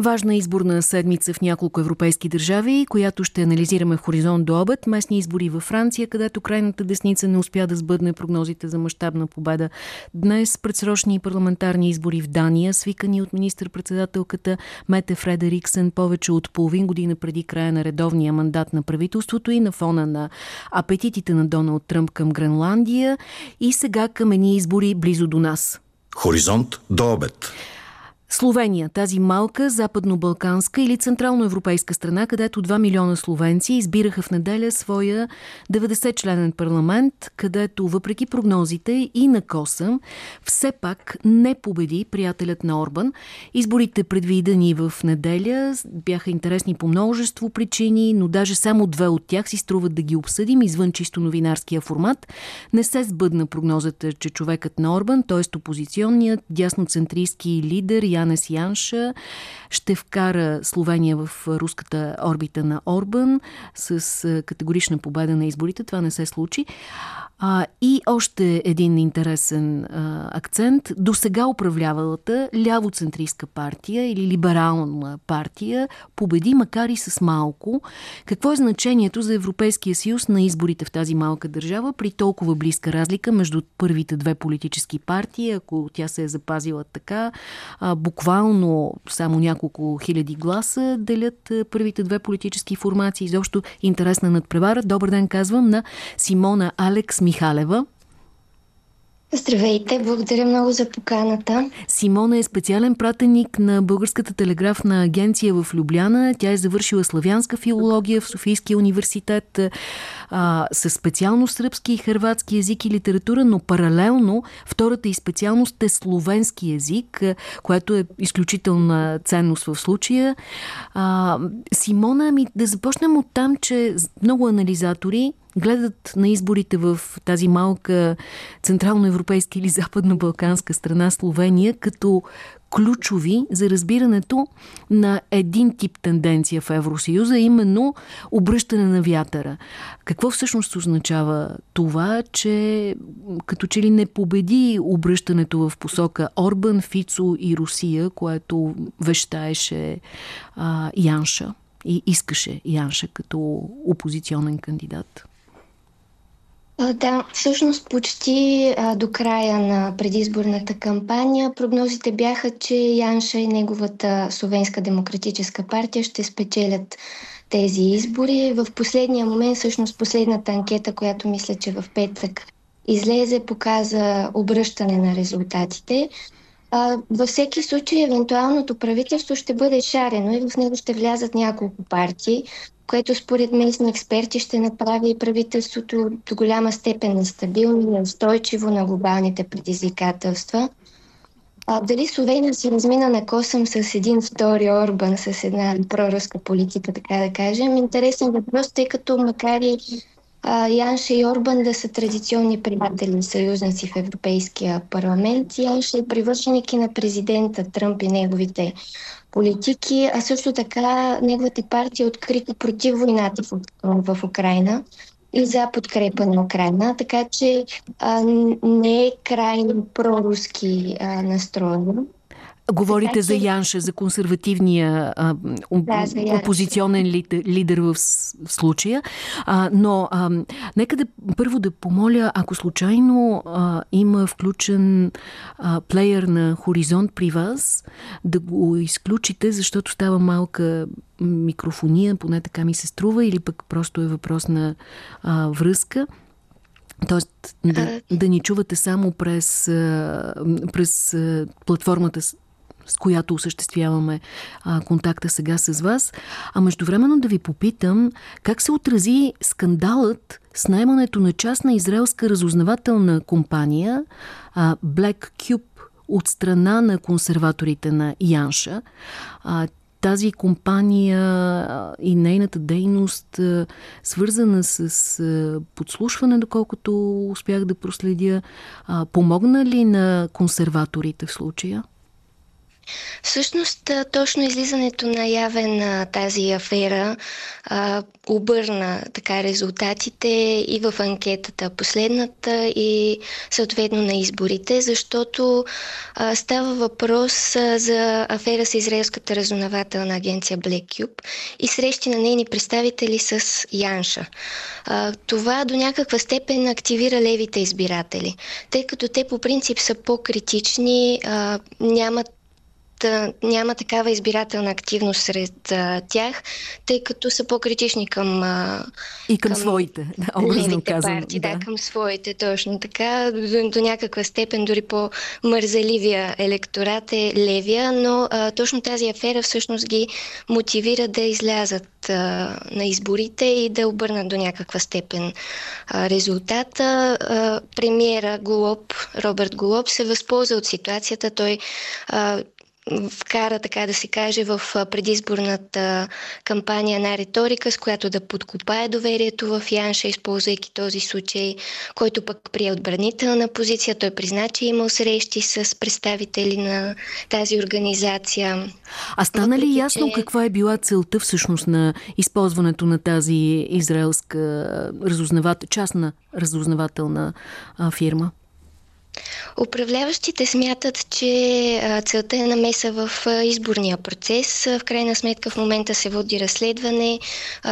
Важна изборна седмица в няколко европейски държави, която ще анализираме в хоризонт до обед. Местни избори във Франция, където крайната десница не успя да сбъдне прогнозите за мащабна победа. Днес предсрочни парламентарни избори в Дания, свикани от министър-председателката Мете Фредериксен повече от половин година преди края на редовния мандат на правителството и на фона на апетитите на Доналд Тръмп към Гренландия и сега към едни избори близо до нас. Хоризонт до обед. Словения, тази малка западно-балканска или централноевропейска страна, където 2 милиона словенци избираха в неделя своя 90-членен парламент, където въпреки прогнозите и на Коса, все пак не победи приятелят на Орбан. Изборите предвидени в неделя бяха интересни по множество причини, но даже само две от тях си струват да ги обсъдим извън чисто новинарския формат. Не се сбъдна прогнозата, че човекът на Орбан, т.е. опозиционният дясноцентристски лидер Янес Янша ще вкара Словения в руската орбита на Орбан с категорична победа на изборите. Това не се случи. А, и още един интересен а, акцент. До сега управлявалата лявоцентристска партия или либерална партия победи, макар и с малко. Какво е значението за Европейския съюз на изборите в тази малка държава при толкова близка разлика между първите две политически партии, ако тя се е запазила така, а, буквално само няколко хиляди гласа делят първите две политически формации. Изобщо интересна надпревара. Добър ден, казвам на Симона Алекс Михалева. Здравейте, благодаря много за поканата. Симона е специален пратеник на Българската телеграфна агенция в Любляна. Тя е завършила славянска филология в Софийския университет а, с специалност сръбски и хърватски язик и литература, но паралелно втората и специалност е словенски язик, което е изключителна ценност в случая. А, Симона, ми да започнем от там, че много анализатори гледат на изборите в тази малка централноевропейска или западно-балканска страна Словения като ключови за разбирането на един тип тенденция в Евросъюза, именно обръщане на вятъра. Какво всъщност означава това, че като че ли не победи обръщането в посока Орбан, Фицо и Русия, което вещаеше а, Янша и искаше Янша като опозиционен кандидат? Да, всъщност почти а, до края на предизборната кампания прогнозите бяха, че Янша и неговата Словенска демократическа партия ще спечелят тези избори. В последния момент, всъщност последната анкета, която мисля, че в петък излезе, показа обръщане на резултатите. А, във всеки случай, евентуалното правителство ще бъде шарено и в него ще влязат няколко партии което според местни експерти ще направи правителството до голяма степен нестабилно и устойчиво на глобалните предизвикателства. А, дали Словения се размина на косъм с един втори Орбан, с една проруска политика, така да кажем? Интересен въпрос, тъй като макар и Янша и Орбан да са традиционни приятели съюзници в Европейския парламент, Янша е привършеник и на президента Тръмп и неговите политики, а също така неговата партия е открита против войната в, в Украина и за подкрепа на Украина, така че а, не е крайно проруски а, Говорите за Янша, за консервативния а, да, за опозиционен лидер, лидер в, в случая. А, но а, нека да първо да помоля, ако случайно а, има включен а, плеер на Хоризонт при вас, да го изключите, защото става малка микрофония, поне така ми се струва, или пък просто е въпрос на а, връзка. Тоест да, да ни чувате само през, през платформата с която осъществяваме а, контакта сега с вас. А междувременно да ви попитам как се отрази скандалът с наймането на частна израелска разузнавателна компания а, Black Cube от страна на консерваторите на Янша. А, тази компания и нейната дейност, свързана с подслушване, доколкото успях да проследя, помогна ли на консерваторите в случая? Всъщност, точно излизането наяве на тази афера а, обърна така резултатите и в анкетата последната и съответно на изборите, защото а, става въпрос а, за афера с израелската разузнавателна агенция Black Cube и срещи на нейни представители с Янша. А, това до някаква степен активира левите избиратели, тъй като те по принцип са по-критични, а, нямат няма такава избирателна активност сред а, тях, тъй като са по-критични към... А, и към, към своите, образно казвам. Партии, да. да, към своите, точно така. До, до някаква степен дори по-мързеливия електорат е левия, но а, точно тази афера всъщност ги мотивира да излязат а, на изборите и да обърнат до някаква степен а, резултата. А, премиера Голоб, Робърт Голоб, се възползва от ситуацията. Той а, вкара, така да се каже, в предизборната кампания на риторика, с която да подкопае доверието в Янша, използвайки този случай, който пък прие отбранителна позиция. Той призна, че е имал срещи с представители на тази организация. А стана ли ясно каква е била целта всъщност на използването на тази израелска разузнават... частна разузнавателна фирма? Управляващите смятат, че целта е намеса в изборния процес. В крайна сметка в момента се води разследване.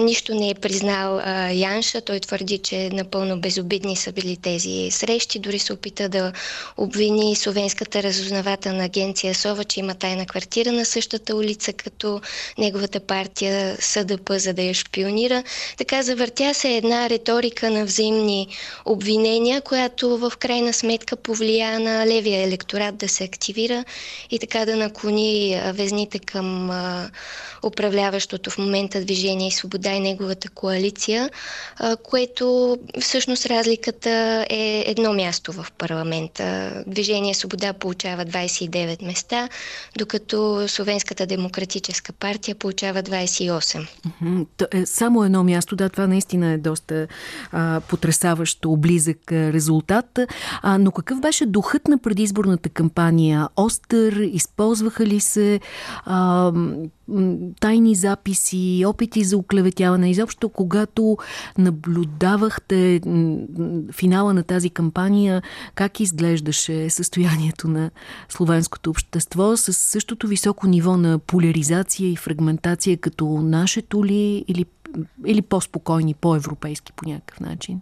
Нищо не е признал Янша. Той твърди, че напълно безобидни са били тези срещи. Дори се опита да обвини Словенската разузнавателна агенция СОВА, че има тайна квартира на същата улица, като неговата партия СДП, за да я шпионира. Така завъртя се една риторика на взаимни обвинения, която в крайна сметка повлия на левия електорат да се активира и така да наклони везните към управляващото в момента Движение и свобода и неговата коалиция, което всъщност разликата е едно място в парламента. Движение свобода получава 29 места, докато Словенската демократическа партия получава 28. Е, само едно място, да, това наистина е доста потрясаващо, близък резултат. Но какъв беше духът на предизборната кампания? Остър, използваха ли се тайни записи, опити за оклеветяване. Изобщо, когато наблюдавахте финала на тази кампания, как изглеждаше състоянието на словенското общество с същото високо ниво на поляризация и фрагментация като нашето ли или, или по-спокойни, по-европейски по някакъв начин?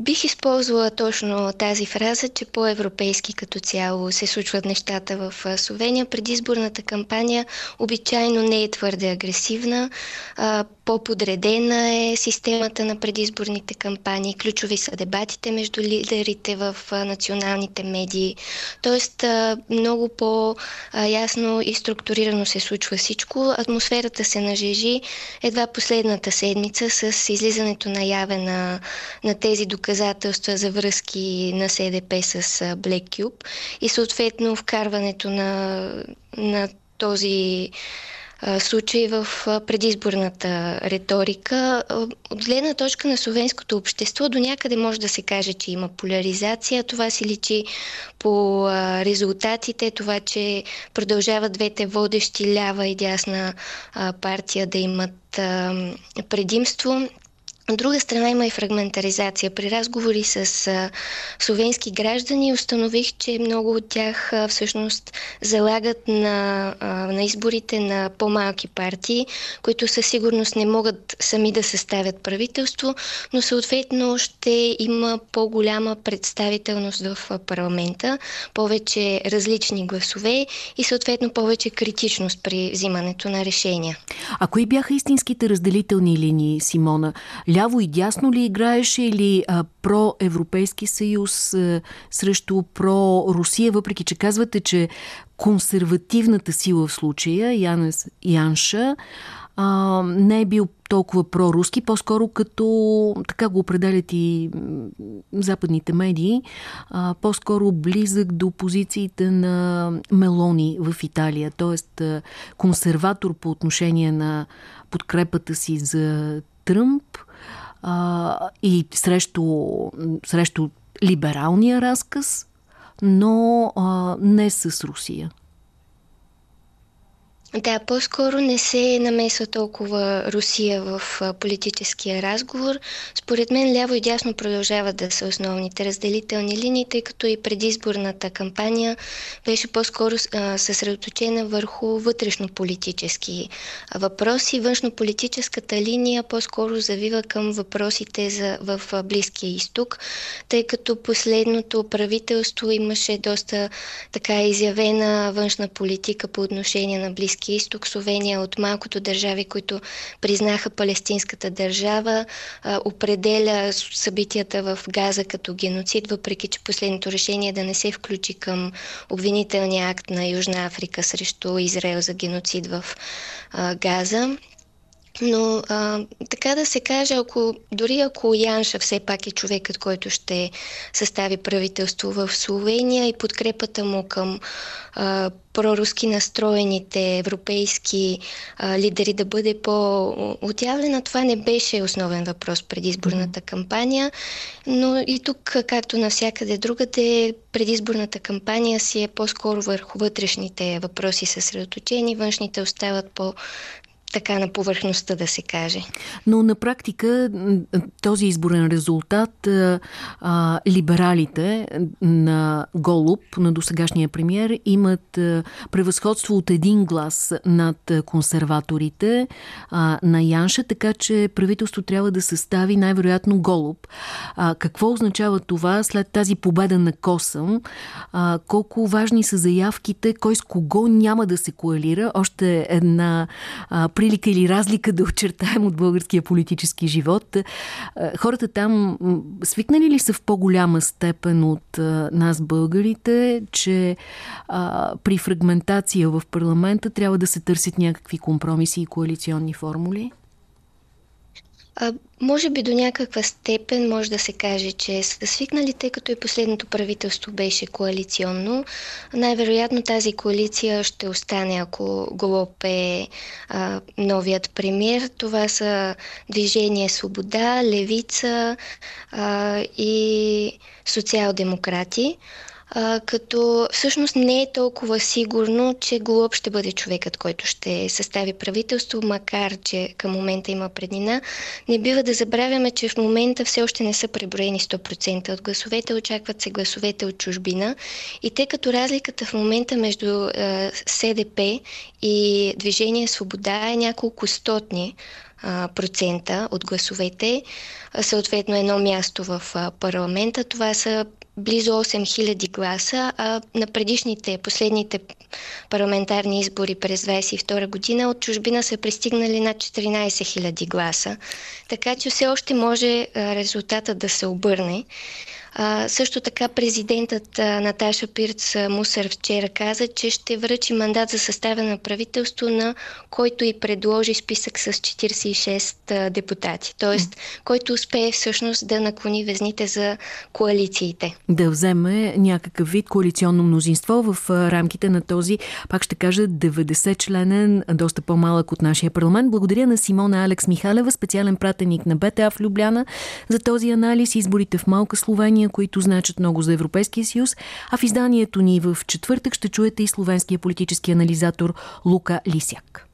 Бих използвала точно тази фраза, че по-европейски като цяло се случват нещата в Словения. Предизборната кампания обичайно не е твърде агресивна, по-подредена е системата на предизборните кампании, ключови са дебатите между лидерите в националните медии. Тоест много по-ясно и структурирано се случва всичко. Атмосферата се нажежи едва последната седмица с излизането наяве на, на тези доказателства за връзки на СДП с Black Cube и съответно вкарването на, на този случаи в предизборната риторика. От гледна точка на словенското общество до някъде може да се каже, че има поляризация. Това си личи по резултатите, това, че продължават двете водещи лява и дясна партия да имат предимство. От друга страна има и фрагментаризация. При разговори с а, словенски граждани установих, че много от тях а, всъщност залагат на, а, на изборите на по-малки партии, които със сигурност не могат сами да съставят правителство, но съответно ще има по-голяма представителност в парламента, повече различни гласове и съответно повече критичност при взимането на решения. А кои бяха истинските разделителни линии, Симона? Ляво и дясно ли играеше или а, про-Европейски съюз срещу про-Русия, въпреки че казвате, че консервативната сила в случая, Янес Янша, а, не е бил толкова проруски, по-скоро като, така го определят и западните медии, по-скоро близък до позициите на Мелони в Италия, т.е. консерватор по отношение на подкрепата си за Тръмп, а, и срещу, срещу либералния разказ, но а, не с Русия. Да, по-скоро не се намесва толкова Русия в политическия разговор. Според мен ляво и дясно продължават да са основните разделителни линии, тъй като и предизборната кампания беше по-скоро съсредоточена върху вътрешно-политически въпроси. Външно-политическата линия по-скоро завива към въпросите за, в Близкия изток, тъй като последното правителство имаше доста така изявена външна политика по отношение на Близкия Близки изток, Словения от малкото държави, които признаха палестинската държава, определя събитията в Газа като геноцид, въпреки че последното решение е да не се включи към обвинителния акт на Южна Африка срещу Израел за геноцид в Газа. Но а, така да се каже, ако, дори ако Янша все пак е човекът, който ще състави правителство в Словения и подкрепата му към а, проруски настроените европейски а, лидери да бъде по-отявлена, това не беше основен въпрос пред изборната кампания, но и тук, както навсякъде другаде, предизборната кампания си е по-скоро върху вътрешните въпроси съсредоточени, външните остават по така на повърхността да се каже. Но на практика този изборен резултат а, либералите на Голуб, на досегашния премьер, имат превъзходство от един глас над консерваторите а, на Янша, така че правителство трябва да състави най-вероятно Голуб. А, какво означава това след тази победа на Косъм? А, колко важни са заявките, кой с кого няма да се коалира? Още една а, прилика или разлика да очертаем от българския политически живот. Е, хората там свикнали ли са в по-голяма степен от е, нас българите, че а, при фрагментация в парламента трябва да се търсят някакви компромиси и коалиционни формули? А, може би до някаква степен може да се каже, че са свикнали, тъй като и последното правителство беше коалиционно. Най-вероятно тази коалиция ще остане, ако Голоп е а, новият премьер. Това са Движение Свобода, Левица а, и социал-демократи а, като всъщност не е толкова сигурно, че Голоб ще бъде човекът, който ще състави правителство, макар че към момента има преднина. Не бива да забравяме, че в момента все още не са преброени 100% от гласовете, очакват се гласовете от чужбина и тъй като разликата в момента между а, СДП и Движение Свобода е няколко стотни, процента от гласовете, съответно едно място в парламента. Това са близо 8000 гласа, а на предишните, последните парламентарни избори през 22 година от чужбина са пристигнали над 14 000 гласа. Така че все още може резултата да се обърне. А, също така президентът а, Наташа Пирц Мусър вчера каза, че ще връчи мандат за съставяне на правителство, на който и предложи списък с 46 а, депутати. Тоест, mm. който успее всъщност да наклони везните за коалициите. Да вземе някакъв вид коалиционно мнозинство в рамките на този, пак ще кажа, 90-членен, доста по-малък от нашия парламент. Благодаря на Симона Алекс Михалева, специален пратеник на БТА в Любляна, за този анализ. Изборите в Малка Словения изявления, които значат много за Европейския съюз. А в изданието ни в четвъртък ще чуете и словенския политически анализатор Лука Лисяк.